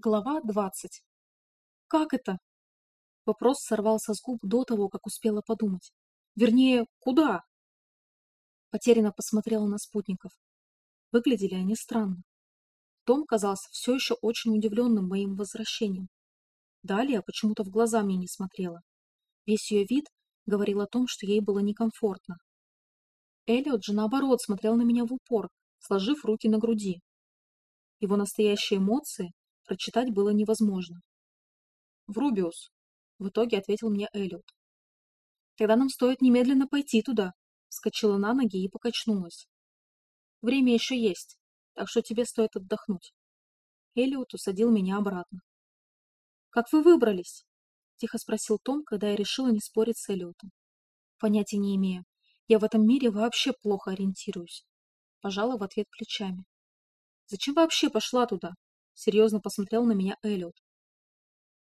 Глава двадцать. «Как это?» Вопрос сорвался с губ до того, как успела подумать. Вернее, куда? Потерянно посмотрела на спутников. Выглядели они странно. Том казался все еще очень удивленным моим возвращением. Далее почему-то в глаза мне не смотрела. Весь ее вид говорил о том, что ей было некомфортно. Эллиот же наоборот смотрел на меня в упор, сложив руки на груди. Его настоящие эмоции прочитать было невозможно. «Врубиус», — в итоге ответил мне Эллиот. «Тогда нам стоит немедленно пойти туда», — вскочила на ноги и покачнулась. «Время еще есть, так что тебе стоит отдохнуть». Эллиот усадил меня обратно. «Как вы выбрались?» — тихо спросил Том, когда я решила не спорить с Эллиотом. «Понятия не имею. Я в этом мире вообще плохо ориентируюсь». Пожала в ответ плечами. «Зачем вообще пошла туда?» Серьезно посмотрел на меня Эллиот.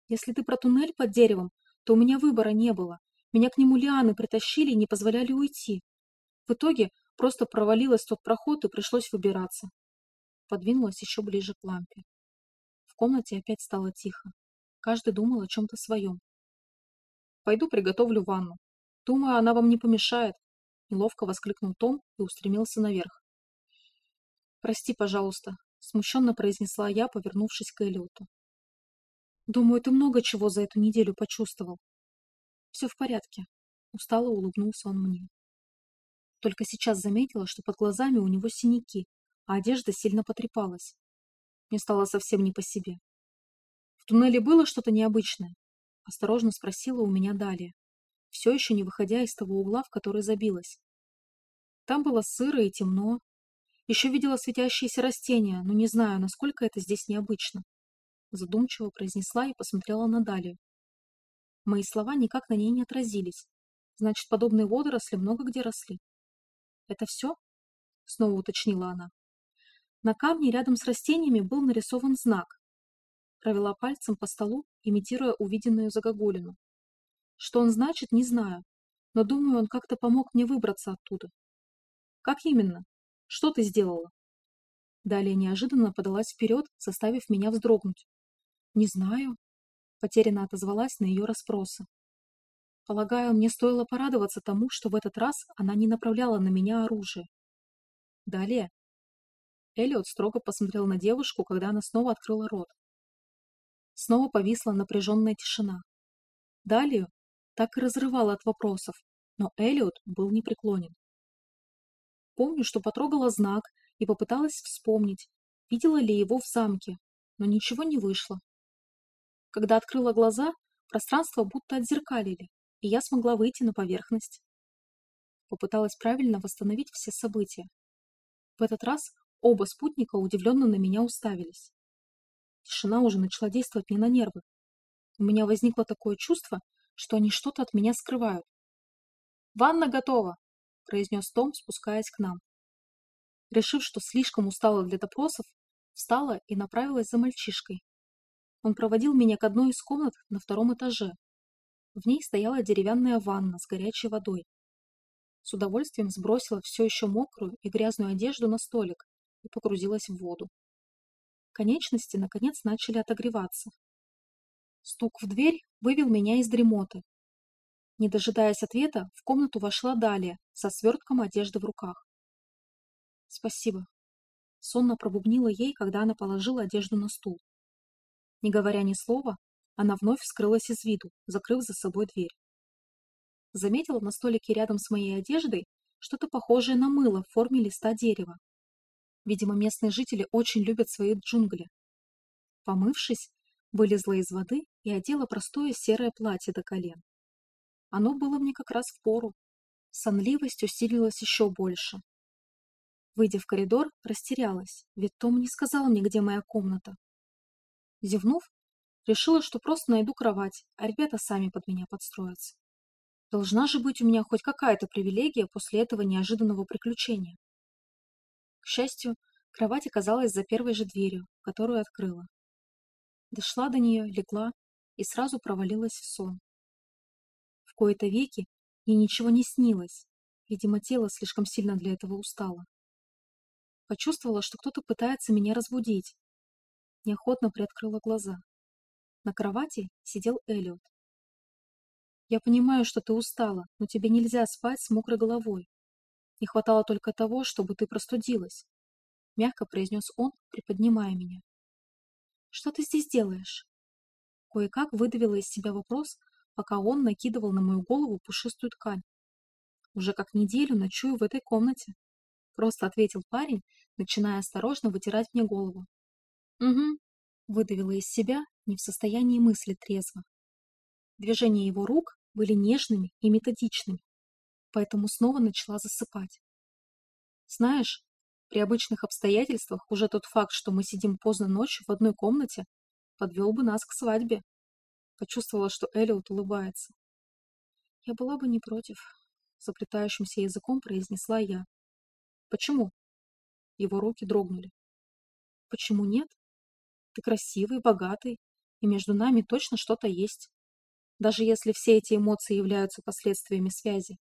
Если ты про туннель под деревом, то у меня выбора не было. Меня к нему лианы притащили и не позволяли уйти. В итоге просто провалилась тот проход и пришлось выбираться. Подвинулась еще ближе к лампе. В комнате опять стало тихо. Каждый думал о чем-то своем. «Пойду приготовлю ванну. Думаю, она вам не помешает», — неловко воскликнул Том и устремился наверх. «Прости, пожалуйста», смущенно произнесла я, повернувшись к Эллиоту. Думаю, ты много чего за эту неделю почувствовал. Все в порядке. Устало улыбнулся он мне. Только сейчас заметила, что под глазами у него синяки, а одежда сильно потрепалась. Мне стало совсем не по себе. В туннеле было что-то необычное? Осторожно спросила у меня далее, все еще не выходя из того угла, в который забилась. Там было сыро и темно, еще видела светящиеся растения, но не знаю, насколько это здесь необычно. Задумчиво произнесла и посмотрела на Далию. Мои слова никак на ней не отразились. Значит, подобные водоросли много где росли. «Это все?» — снова уточнила она. На камне рядом с растениями был нарисован знак. Провела пальцем по столу, имитируя увиденную загогулину. Что он значит, не знаю, но думаю, он как-то помог мне выбраться оттуда. Как именно? Что ты сделала?» Далее неожиданно подалась вперед, заставив меня вздрогнуть. «Не знаю», — потерянно отозвалась на ее расспросы. «Полагаю, мне стоило порадоваться тому, что в этот раз она не направляла на меня оружие». «Далее?» Эллиот строго посмотрел на девушку, когда она снова открыла рот. Снова повисла напряженная тишина. Далее так и разрывала от вопросов, но Эллиот был непреклонен. Помню, что потрогала знак и попыталась вспомнить, видела ли его в замке, но ничего не вышло. Когда открыла глаза, пространство будто отзеркалили, и я смогла выйти на поверхность. Попыталась правильно восстановить все события. В этот раз оба спутника удивленно на меня уставились. Тишина уже начала действовать мне на нервы. У меня возникло такое чувство, что они что-то от меня скрывают. «Ванна готова!» Произнес Том, спускаясь к нам. Решив, что слишком устала для допросов, встала и направилась за мальчишкой. Он проводил меня к одной из комнат на втором этаже. В ней стояла деревянная ванна с горячей водой. С удовольствием сбросила все еще мокрую и грязную одежду на столик и погрузилась в воду. Конечности, наконец, начали отогреваться. Стук в дверь вывел меня из дремоты, не дожидаясь ответа, в комнату вошла Далия со свертком одежды в руках. «Спасибо», — сонно пробубнила ей, когда она положила одежду на стул. Не говоря ни слова, она вновь скрылась из виду, закрыв за собой дверь. Заметила на столике рядом с моей одеждой что-то похожее на мыло в форме листа дерева. Видимо, местные жители очень любят свои джунгли. Помывшись, вылезла из воды и одела простое серое платье до колен. Оно было мне как раз в пору. Сонливость усилилась еще больше. Выйдя в коридор, растерялась, ведь Том не сказал мне, где моя комната. Зевнув, решила, что просто найду кровать, а ребята сами под меня подстроятся. Должна же быть у меня хоть какая-то привилегия после этого неожиданного приключения. К счастью, кровать оказалась за первой же дверью, которую открыла. Дошла до нее, легла и сразу провалилась в сон кои-то веки ей ничего не снилось. Видимо, тело слишком сильно для этого устало. Почувствовала, что кто-то пытается меня разбудить. неохотно приоткрыла глаза. На кровати сидел Эллиот. «Я понимаю, что ты устала, но тебе нельзя спать с мокрой головой. Не хватало только того, чтобы ты простудилась», — мягко произнес он, приподнимая меня. «Что ты здесь делаешь?» Кое-как выдавила из себя вопрос, пока он накидывал на мою голову пушистую ткань. «Уже как неделю ночую в этой комнате», — просто ответил парень, начиная осторожно вытирать мне голову. «Угу», — выдавила из себя, не в состоянии мысли трезво. Движения его рук были нежными и методичными, поэтому снова начала засыпать. Знаешь, при обычных обстоятельствах уже тот факт, что мы сидим поздно ночью в одной комнате, подвел бы нас к свадьбе. Почувствовала, что Эллиот улыбается. Я была бы не против, заплетающимся языком произнесла я. Почему? Его руки дрогнули. Почему нет? Ты красивый, богатый, и между нами точно что-то есть. Даже если все эти эмоции являются последствиями связи.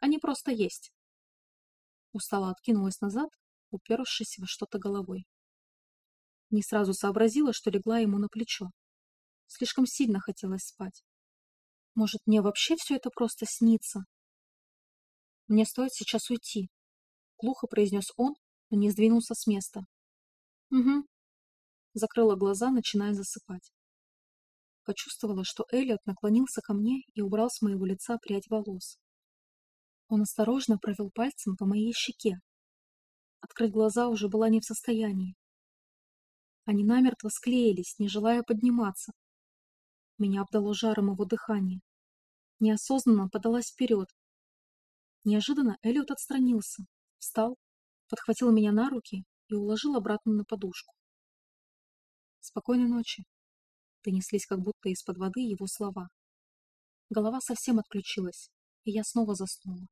Они просто есть. Устало откинулась назад, упершись во что-то головой. Не сразу сообразила, что легла ему на плечо. Слишком сильно хотелось спать. Может, мне вообще все это просто снится? Мне стоит сейчас уйти. Глухо произнес он, но не сдвинулся с места. Угу, закрыла глаза, начиная засыпать. Почувствовала, что Элliot наклонился ко мне и убрал с моего лица прядь волос. Он осторожно провел пальцем по моей щеке. Открыть глаза уже была не в состоянии. Они намертво склеились, не желая подниматься. Меня обдало жаром его дыхание. Неосознанно подалась вперед. Неожиданно Элliot отстранился, встал, подхватил меня на руки и уложил обратно на подушку. «Спокойной ночи!» Донеслись как будто из-под воды его слова. Голова совсем отключилась, и я снова заснула.